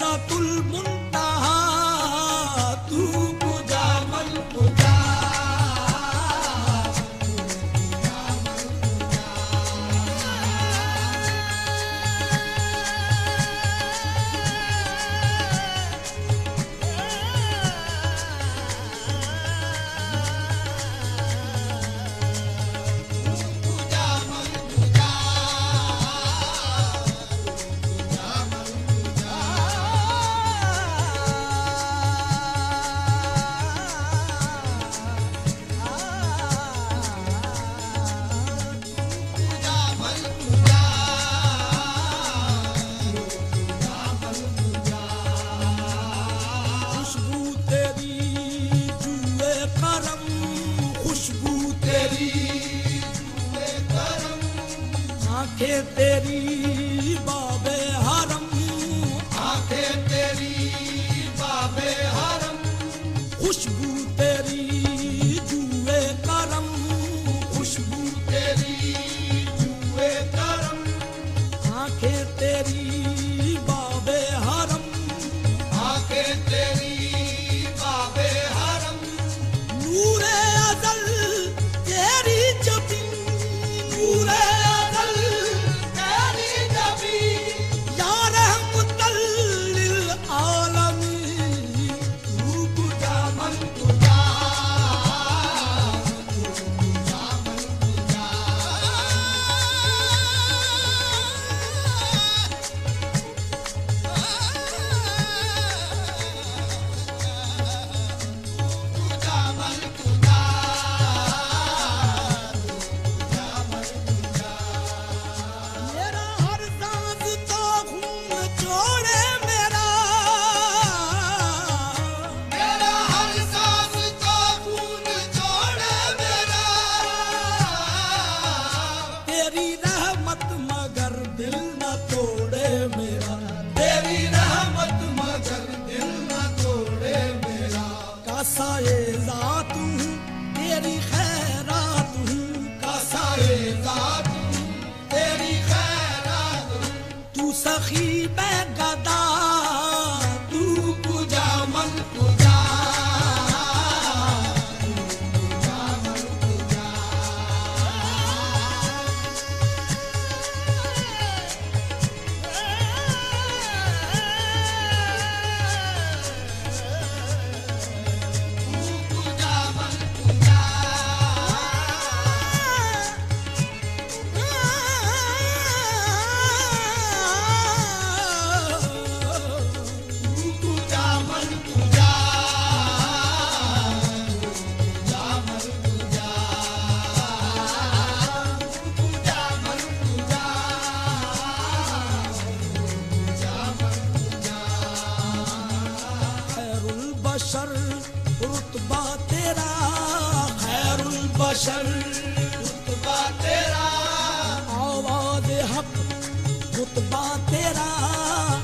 صدا طلب آنکھیں تیری باب حرم آنکھیں تیری باب حرم۔ خوشبو تیری محشر رتبہ تیرا۔ آواز حق رتبہ تیرا۔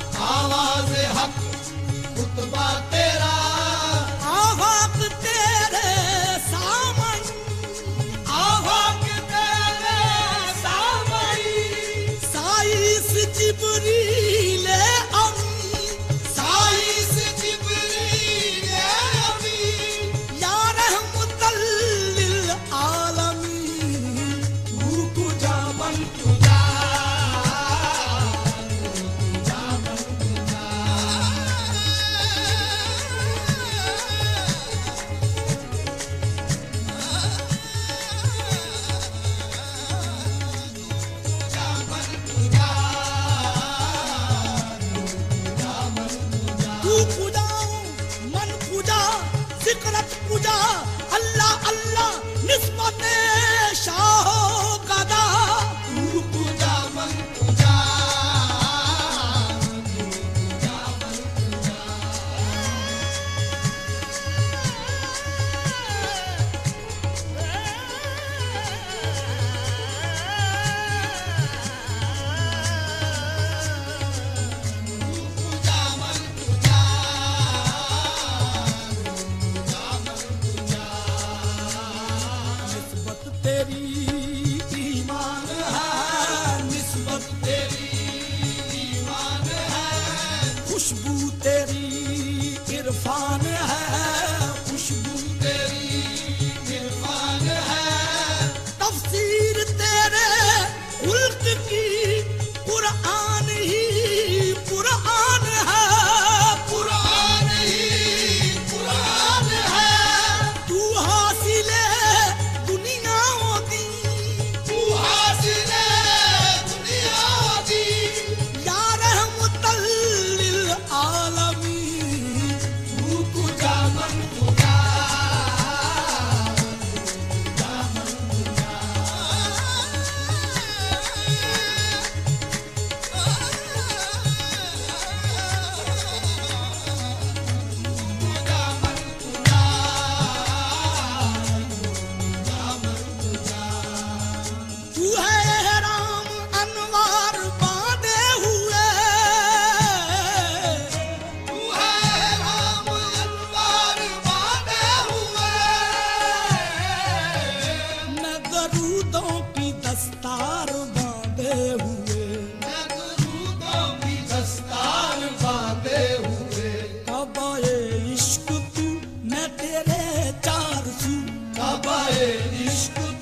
چار سو کعبہ عشق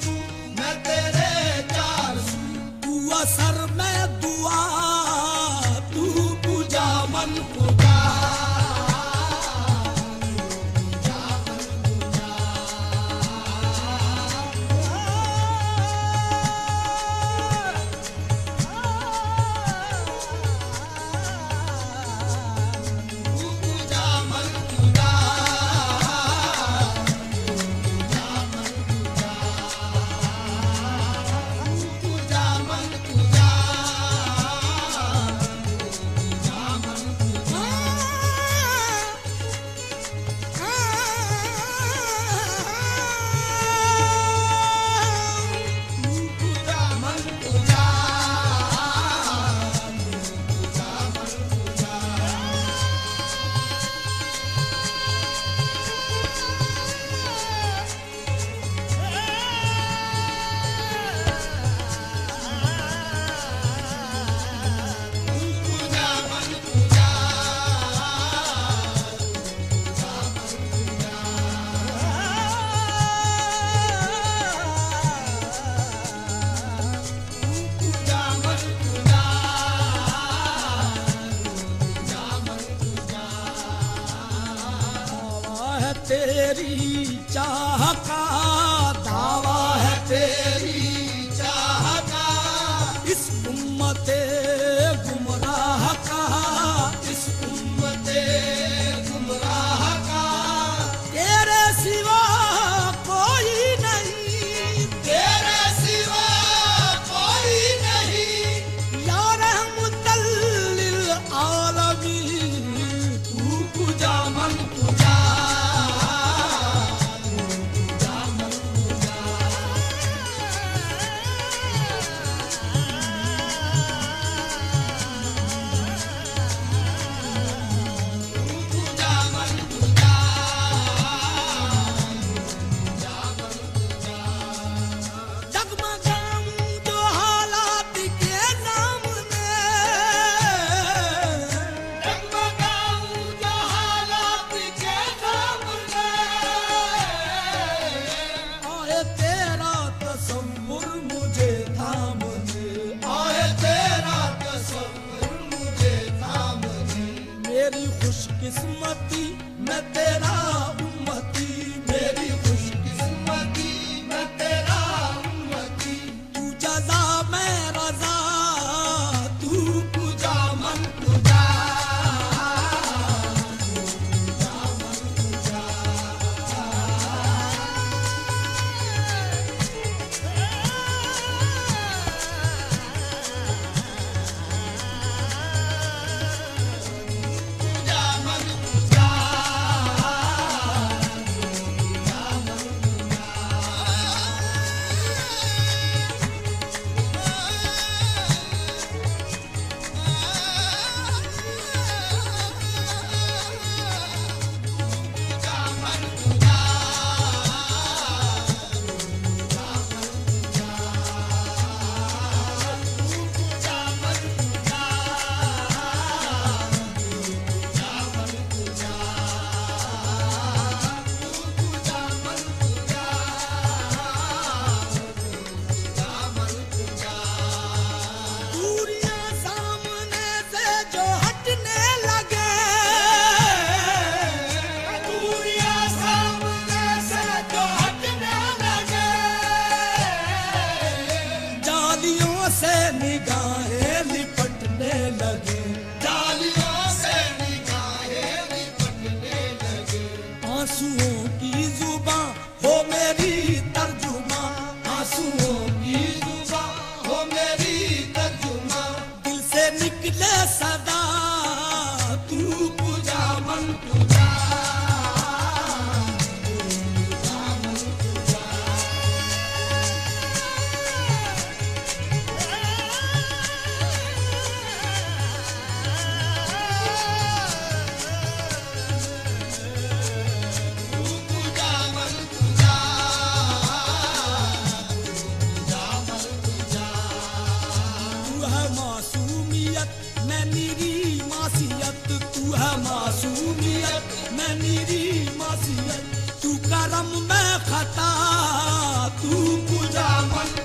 تیری چاہ کا دعویٰ ہے تیری۔ Ooh. معصومیت میں میری معصیت تو کرم میں خطا تو مجامت